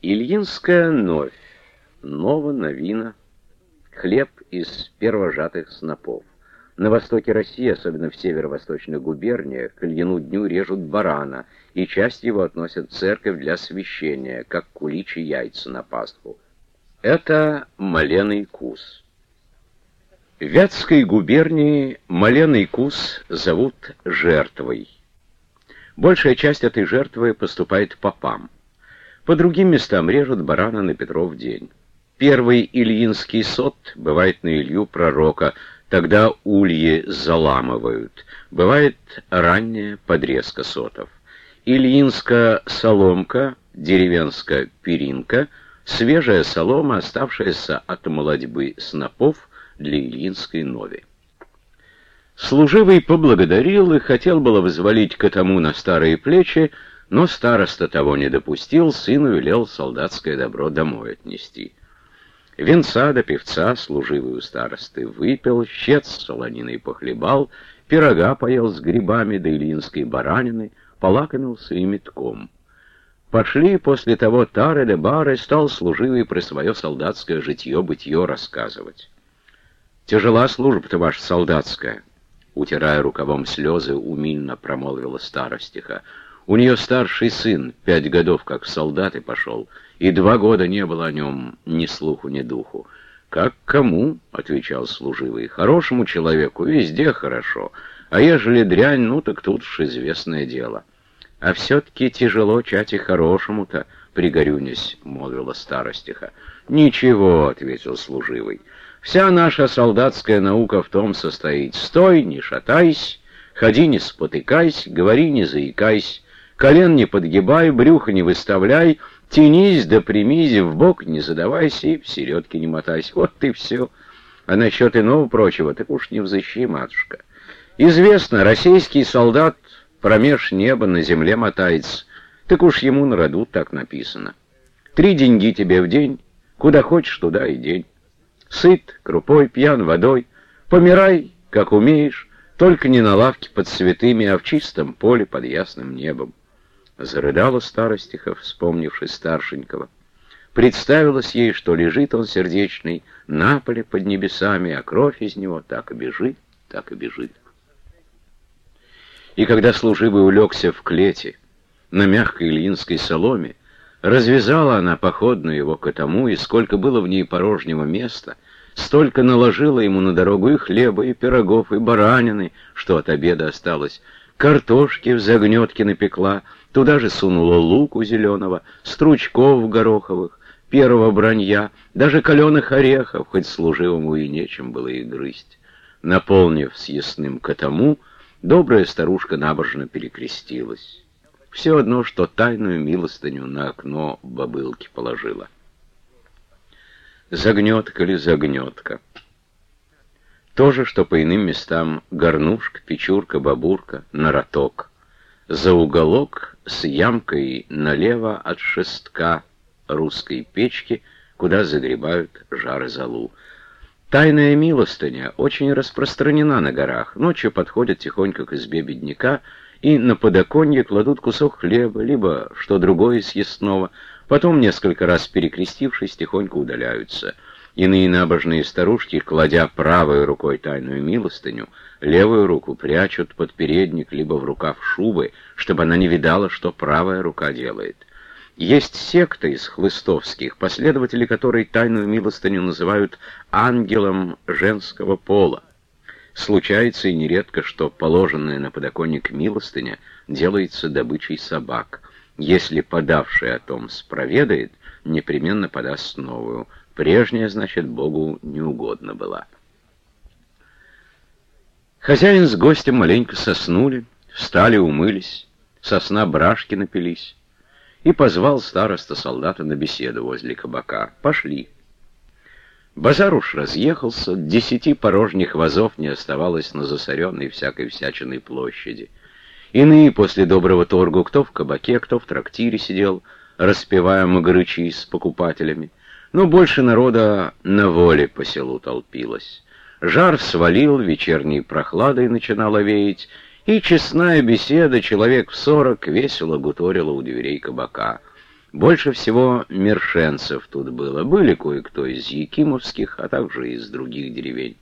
Ильинская новь. Нова, новина. Хлеб из первожатых снопов. На востоке России, особенно в северо-восточных губерниях, к Ильину дню режут барана, и часть его относят в церковь для освящения, как куличи яйца на Пасху. Это маленый кус. В Вятской губернии маленый кус зовут жертвой. Большая часть этой жертвы поступает попам. По другим местам режут барана на Петров день. Первый Ильинский сот бывает на Илью пророка, тогда ульи заламывают. Бывает ранняя подрезка сотов. Ильинская соломка, деревенская перинка, свежая солома, оставшаяся от молодьбы снопов для Ильинской нови. Служивый поблагодарил и хотел было вызволить к тому на старые плечи, но староста того не допустил, сыну велел солдатское добро домой отнести. Венца до певца, служивый у старосты, выпил, щец солониной похлебал, пирога поел с грибами да илинской баранины, полакомился и метком. Пошли после того тары да бары, стал служивый про свое солдатское житье-бытье рассказывать. «Тяжела служба-то ваша солдатская», — утирая рукавом слезы, умильно промолвила старостиха. У нее старший сын, пять годов как в солдаты пошел, и два года не было о нем ни слуху, ни духу. «Как кому?» — отвечал служивый. «Хорошему человеку везде хорошо, а ежели дрянь, ну так тут уж известное дело». «А все-таки тяжело чать и хорошему-то», — пригорюнясь, — молвила старостиха. «Ничего», — ответил служивый, — «вся наша солдатская наука в том состоит. Стой, не шатайся, ходи, не спотыкайся, говори, не заикайся». Колен не подгибай, брюхо не выставляй, тянись да примись, в бок не задавайся и в середке не мотайся. Вот ты все. А насчет иного прочего, так уж не взыщи, матушка. Известно, российский солдат промеж неба на земле мотается. Так уж ему на роду так написано. Три деньги тебе в день, куда хочешь, туда и день. Сыт, крупой, пьян водой, помирай, как умеешь, только не на лавке под цветами, а в чистом поле под ясным небом. Зарыдала старостиха, вспомнивши старшенького. Представилось ей, что лежит он сердечный на поле под небесами, а кровь из него так и бежит, так и бежит. И когда служивый улегся в клете, на мягкой ильинской соломе, развязала она походную его котому, и сколько было в ней порожнего места, столько наложила ему на дорогу и хлеба, и пирогов, и баранины, что от обеда осталось, картошки в загнетке напекла, Туда же сунула луку зеленого, стручков гороховых, первого бранья, даже каленых орехов, хоть служивому и нечем было их грызть. Наполнив съестным котому, добрая старушка набожно перекрестилась. Все одно, что тайную милостыню на окно бобылки положила. Загнетка ли загнетка? То же, что по иным местам горнушка, печурка, бабурка, нароток. За уголок с ямкой налево от шестка русской печки, куда загребают жары золу. Тайная милостыня очень распространена на горах. Ночью подходят тихонько к избе бедняка и на подоконье кладут кусок хлеба, либо что другое съестного, потом, несколько раз перекрестившись, тихонько удаляются — Иные набожные старушки, кладя правой рукой тайную милостыню, левую руку прячут под передник либо в рукав шубы, чтобы она не видала, что правая рука делает. Есть секта из хлыстовских, последователи которой тайную милостыню называют ангелом женского пола. Случается и нередко, что положенная на подоконник милостыня делается добычей собак. Если подавший о том спроведает, непременно подаст новую. Прежняя, значит, Богу неугодна была. Хозяин с гостем маленько соснули, встали, умылись, сосна брашки напились, и позвал староста солдата на беседу возле кабака. Пошли. Базар уж разъехался, десяти порожних вазов не оставалось на засоренной всякой всячиной площади. Иные после доброго торгу кто в кабаке, кто в трактире сидел, распевая магрычи с покупателями но больше народа на воле по селу толпилось. Жар свалил, вечерней прохладой начинало веять, и честная беседа, человек в сорок, весело гуторила у дверей кабака. Больше всего мершенцев тут было. Были кое-кто из якимовских, а также из других деревень.